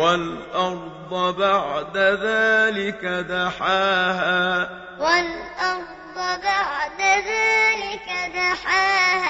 وَالْأَرْضَ بَعْدَ ذَٰلِكَ دَحَاهَا. وَالْأَرْضَ بَعْدَ ذَٰلِكَ دَحَاهَا.